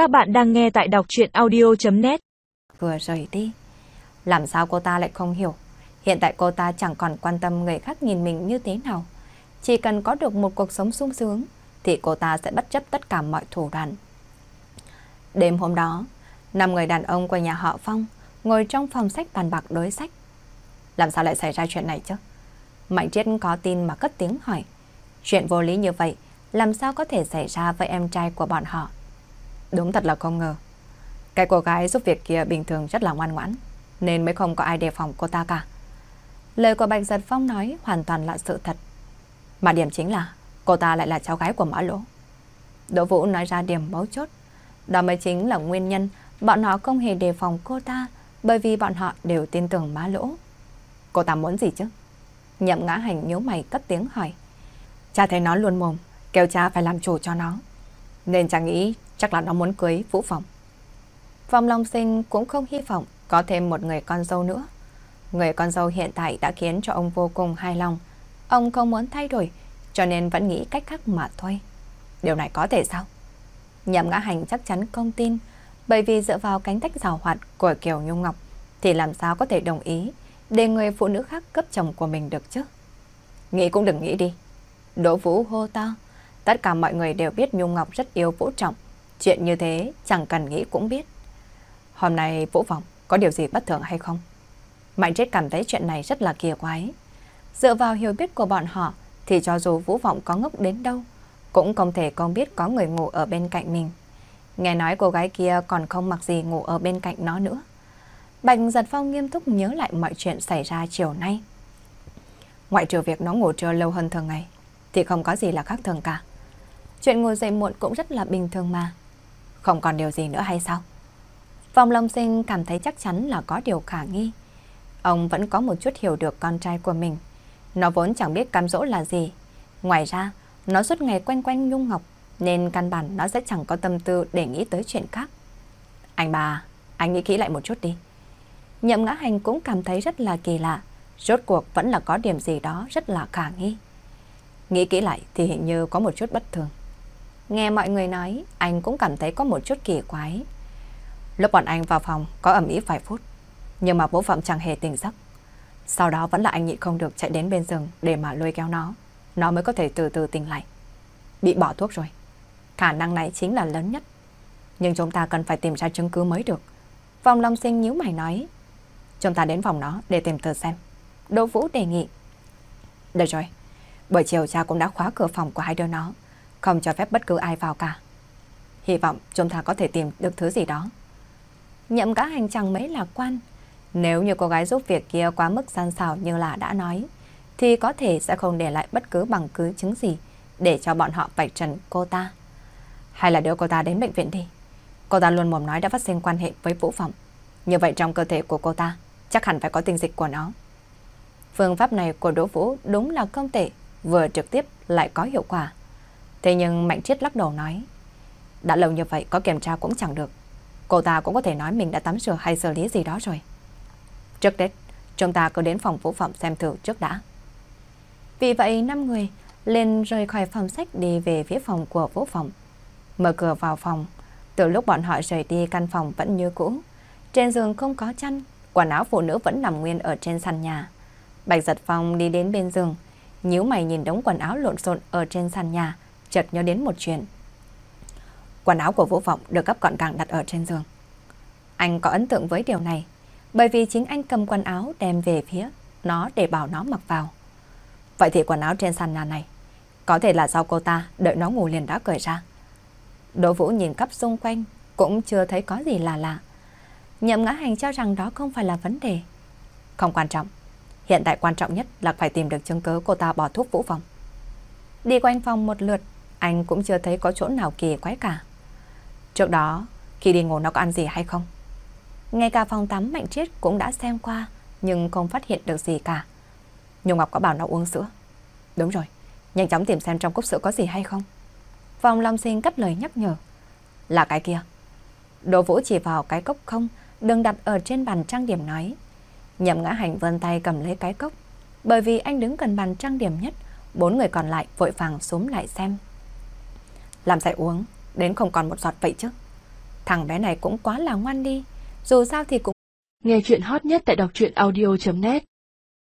Các bạn đang nghe tại đọc chuyện audio.net Vừa rời đi. Làm sao cô ta lại không hiểu? Hiện tại cô ta chẳng còn quan tâm người khác nhìn mình như thế nào. Chỉ cần có được một cuộc sống sung sướng, thì cô ta sẽ bất chấp tất cả mọi thủ đoạn. Đêm hôm đó, năm người đàn ông của nhà họ Phong ngồi trong phòng sách bàn bạc đối sách. Làm sao lại xảy ra chuyện này chứ? Mạnh Triết có tin mà cất tiếng hỏi. Chuyện vô lý như vậy, làm sao có thể xảy ra với em trai của bọn họ? Đúng thật là không ngờ. Cái cô gái giúp việc kia bình thường rất là ngoan ngoãn, nên mới không có ai đề phòng cô ta cả. Lời của Bạch Giật Phong nói hoàn toàn là sự thật. Mà điểm chính là cô ta lại là cháu gái của Mã Lỗ. Đỗ Vũ nói ra điểm mấu chốt. Đó mới chính là nguyên nhân bọn họ không hề đề phòng cô ta bởi vì bọn họ đều tin tưởng Mã Lỗ. Cô ta muốn gì chứ? Nhậm ngã hành nhíu mày cất tiếng hỏi. Cha thấy nó luôn mồm, kêu cha phải làm chủ cho nó. Nên chàng nghĩ chắc là nó muốn cưới Vũ Phòng. Phong Long Sinh cũng không hy vọng có thêm một người con dâu nữa. Người con dâu hiện tại đã khiến cho ông vô cùng hài lòng. Ông không muốn thay đổi, cho nên vẫn nghĩ cách khác mà thôi. Điều này có thể sao? Nhậm ngã hành chắc chắn không tin, bởi vì dựa vào cánh tách rào hoạt của Kiều Nhung Ngọc, thì làm sao có thể đồng ý để người phụ nữ khác cấp chồng của mình được chứ? Nghĩ cũng đừng nghĩ đi. Đỗ Vũ hô to. Tất cả mọi người đều biết Nhung Ngọc rất yêu Vũ Trọng. Chuyện như thế chẳng cần nghĩ cũng biết. Hôm nay Vũ Vọng có điều gì bất thường hay không? Mạnh chết cảm thấy chuyện này rất là kỳ quái. Dựa vào hiểu biết của bọn họ thì cho dù Vũ Vọng có ngốc đến đâu cũng không thể không biết có người ngủ ở bên cạnh mình. Nghe nói cô gái kia còn không mặc gì ngủ ở bên cạnh nó nữa. Bạch Giật Phong nghiêm túc nhớ lại mọi chuyện xảy ra chiều nay. Ngoại trừ việc nó ngủ trưa lâu hơn thường ngày, thì không có gì là khác thường cả. Chuyện ngồi dậy muộn cũng rất là bình thường mà. Không còn điều gì nữa hay sao? Phong Long Sinh cảm thấy chắc chắn là có điều khả nghi. Ông vẫn có một chút hiểu được con trai của mình. Nó vốn chẳng biết cam dỗ là gì. Ngoài ra, nó suốt ngày quanh quanh Nhung Ngọc, nên căn bản nó sẽ chẳng có tâm tư để nghĩ tới chuyện khác. Anh bà, anh nghĩ kỹ lại một chút đi. Nhậm ngã hành cũng cảm thấy rất là kỳ lạ. Rốt cuộc vẫn là có điểm gì đó rất là khả nghi. Nghĩ kỹ lại thì hình như có một chút bất thường. Nghe mọi người nói, anh cũng cảm thấy có một chút kỳ quái. Lúc bọn anh vào phòng có ẩm ý vài phút, nhưng mà bố Phạm chẳng hề tỉnh giấc. Sau đó vẫn là anh nhị không được chạy đến bên giường để mà lôi kéo nó. Nó mới có thể từ từ tỉnh lại. Bị bỏ thuốc rồi. Khả năng này chính là lớn nhất. Nhưng chúng ta cần phải tìm ra chứng cứ mới được. Vòng Long Sinh nhíu mày nói. Chúng ta đến phòng nó để tìm thử xem. Đỗ Vũ đề nghị. Được rồi. Buổi chiều cha cũng đã khóa cửa phòng của hai đứa nó. Không cho phép bất cứ ai vào cả. Hy vọng chúng ta có thể tìm được thứ gì đó. Nhậm cá hành chẳng mấy lạc quan. Nếu như cô gái giúp việc kia quá mức gian xảo như là đã nói, thì có thể sẽ không để lại bất cứ bằng cứ chứng gì để cho bọn họ vạch trần cô ta. Hay là đưa cô ta đến bệnh viện đi. Cô ta luôn mồm nói đã phát sinh quan hệ với Vũ Phẩm. Như vậy trong cơ thể của cô ta chắc hẳn phải có tinh dịch của nó. Phương pháp này của Đỗ Vũ đúng là không tệ, vừa trực tiếp lại có hiệu quả. Thế nhưng Mạnh Triết lắc đầu nói, đã lâu như vậy có kiểm tra cũng chẳng được. Cô ta cũng có thể nói mình đã tắm rửa hay xử lý gì đó rồi. Trước Tết, chúng ta cứ đến phòng vũ phẩm xem thử trước đã. Vì vậy, năm người lên rời khỏi phòng sách đi về phía phòng của vũ phòng. Mở cửa vào phòng, từ lúc bọn họ rời đi căn phòng vẫn như cũ. Trên giường không có chăn, quần áo phụ nữ vẫn nằm nguyên ở trên sàn nhà. Bạch giật phòng đi đến bên giường, nhíu mày nhìn đống quần áo lộn xộn ở trên sàn nhà, chợt nhớ đến một chuyện. Quần áo của Vũ Vọng được gấp gọn gàng đặt ở trên giường. Anh có ấn tượng với điều này, bởi vì chính anh cầm quần áo đem về phía nó để bảo nó mặc vào. Vậy thì quần áo trên sàn nhà này có thể là do cô ta đợi nó ngủ liền đã cởi ra. Đỗ Vũ nhìn khắp xung quanh cũng chưa thấy có gì là lạ. Nhậm ngã hành cho rằng đó không phải là vấn đề. Không quan trọng. Hiện tại quan trọng nhất là phải tìm được chứng cứ cô ta bỏ thuốc vũ phòng. Đi quanh phòng một lượt, anh cũng chưa thấy có chỗ nào kỳ quái cả. Trước đó, khi đi ngủ nó có ăn gì hay không? Ngay cả phòng tắm Mạnh chết cũng đã xem qua, nhưng không phát hiện được gì cả. Nhung Ngọc có bảo nó uống sữa. Đúng rồi, nhanh chóng tìm xem trong cốc sữa có gì hay không. Phòng Long Sinh cất lời nhắc nhở. Là cái kia. Đỗ Vũ chỉ vào cái cốc không, đừng đặt ở trên bàn trang điểm nói. Nhậm ngã hành vươn tay cầm lấy cái cốc. Bởi vì anh đứng gần bàn trang điểm nhất, bốn người còn lại vội vàng xuống lại xem. Làm say uống, đến không còn một giọt vậy chứ. Thằng bé này cũng quá là ngoan đi. Dù sao thì cũng... Nghe chuyện hot nhất tại đọc truyện audio.net